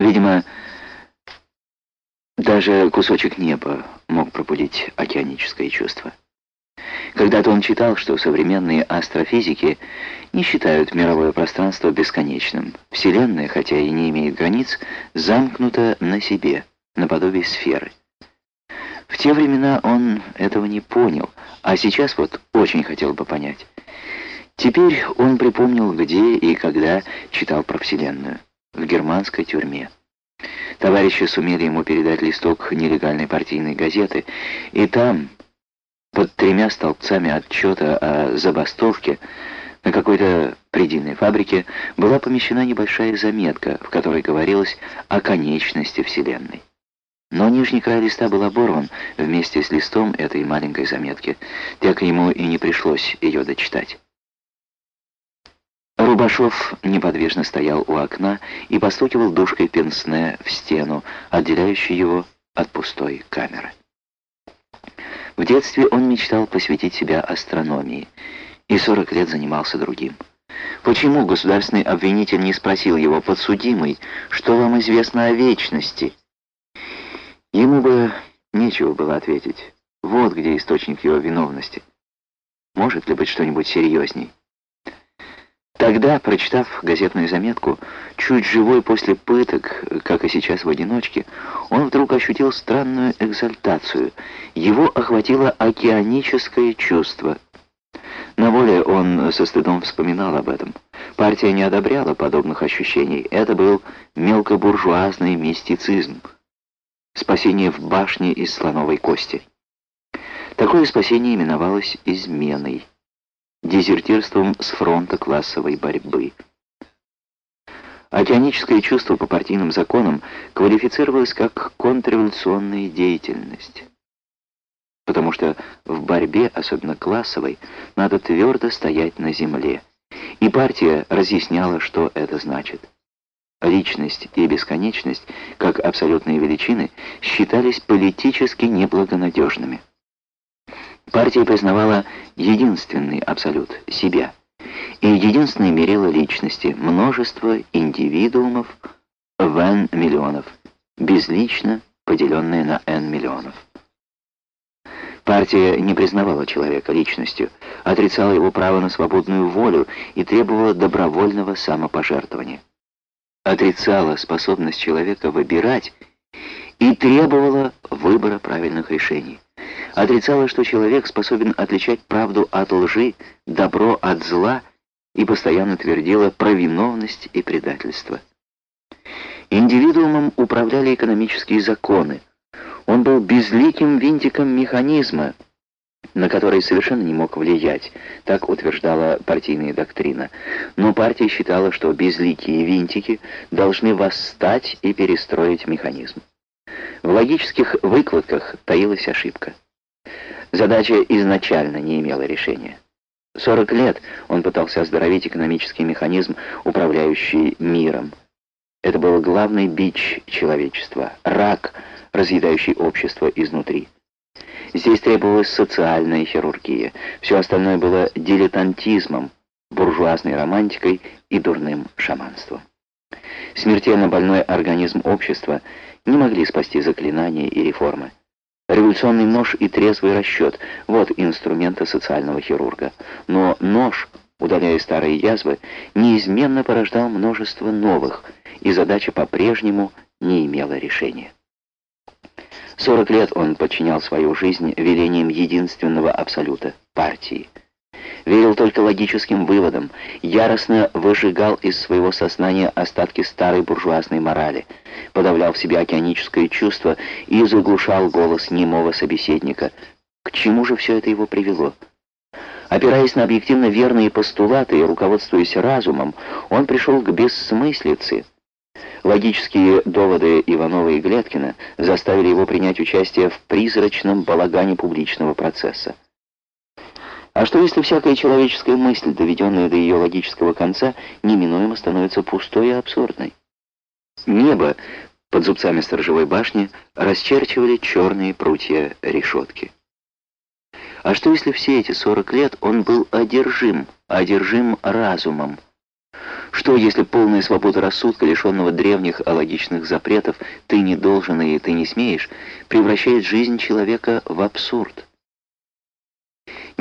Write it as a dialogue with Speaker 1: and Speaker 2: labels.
Speaker 1: Видимо, даже кусочек неба мог пробудить океаническое чувство. Когда-то он читал, что современные астрофизики не считают мировое пространство бесконечным. Вселенная, хотя и не имеет границ, замкнута на себе, наподобие сферы. В те времена он этого не понял, а сейчас вот очень хотел бы понять. Теперь он припомнил, где и когда читал про Вселенную. В германской тюрьме. Товарищи сумели ему передать листок нелегальной партийной газеты, и там, под тремя столбцами отчета о забастовке, на какой-то предельной фабрике была помещена небольшая заметка, в которой говорилось о конечности Вселенной. Но нижний край листа был оборван вместе с листом этой маленькой заметки, так ему и не пришлось ее дочитать. Рубашов неподвижно стоял у окна и постукивал душкой пенсне в стену, отделяющую его от пустой камеры. В детстве он мечтал посвятить себя астрономии, и 40 лет занимался другим. Почему государственный обвинитель не спросил его, подсудимый, что вам известно о вечности? Ему бы нечего было ответить. Вот где источник его виновности. Может ли быть что-нибудь серьезней? Тогда, прочитав газетную заметку, чуть живой после пыток, как и сейчас в одиночке, он вдруг ощутил странную экзальтацию. Его охватило океаническое чувство. На воле он со стыдом вспоминал об этом. Партия не одобряла подобных ощущений. Это был мелкобуржуазный мистицизм. Спасение в башне из слоновой кости. Такое спасение именовалось изменой дезертирством с фронта классовой борьбы. Океаническое чувство по партийным законам квалифицировалось как контрреволюционная деятельность. Потому что в борьбе, особенно классовой, надо твердо стоять на земле. И партия разъясняла, что это значит. Личность и бесконечность, как абсолютные величины, считались политически неблагонадежными. Партия признавала единственный абсолют – себя. И единственное мерило личности – множество индивидуумов в n миллионов, безлично поделенное на n миллионов. Партия не признавала человека личностью, отрицала его право на свободную волю и требовала добровольного самопожертвования. Отрицала способность человека выбирать и требовала выбора правильных решений отрицала, что человек способен отличать правду от лжи, добро от зла, и постоянно твердила про виновность и предательство. Индивидуумом управляли экономические законы. Он был безликим винтиком механизма, на который совершенно не мог влиять, так утверждала партийная доктрина. Но партия считала, что безликие винтики должны восстать и перестроить механизм. В логических выкладках таилась ошибка. Задача изначально не имела решения. 40 лет он пытался оздоровить экономический механизм, управляющий миром. Это был главный бич человечества, рак, разъедающий общество изнутри. Здесь требовалась социальная хирургия. Все остальное было дилетантизмом, буржуазной романтикой и дурным шаманством. Смертельно больной организм общества не могли спасти заклинания и реформы. Революционный нож и трезвый расчет – вот инструменты социального хирурга. Но нож, удаляя старые язвы, неизменно порождал множество новых, и задача по-прежнему не имела решения. Сорок лет он подчинял свою жизнь велениям единственного абсолюта – партии – верил только логическим выводам, яростно выжигал из своего сознания остатки старой буржуазной морали, подавлял в себе океаническое чувство и заглушал голос немого собеседника. К чему же все это его привело? Опираясь на объективно верные постулаты и руководствуясь разумом, он пришел к бессмыслице. Логические доводы Иванова и Глеткина заставили его принять участие в призрачном балагане публичного процесса. А что если всякая человеческая мысль, доведенная до ее логического конца, неминуемо становится пустой и абсурдной? Небо под зубцами сторожевой башни расчерчивали черные прутья решетки. А что если все эти 40 лет он был одержим, одержим разумом, Что, если полная свобода рассудка, лишенного древних алогичных запретов, ты не должен и ты не смеешь, превращает жизнь человека в абсурд?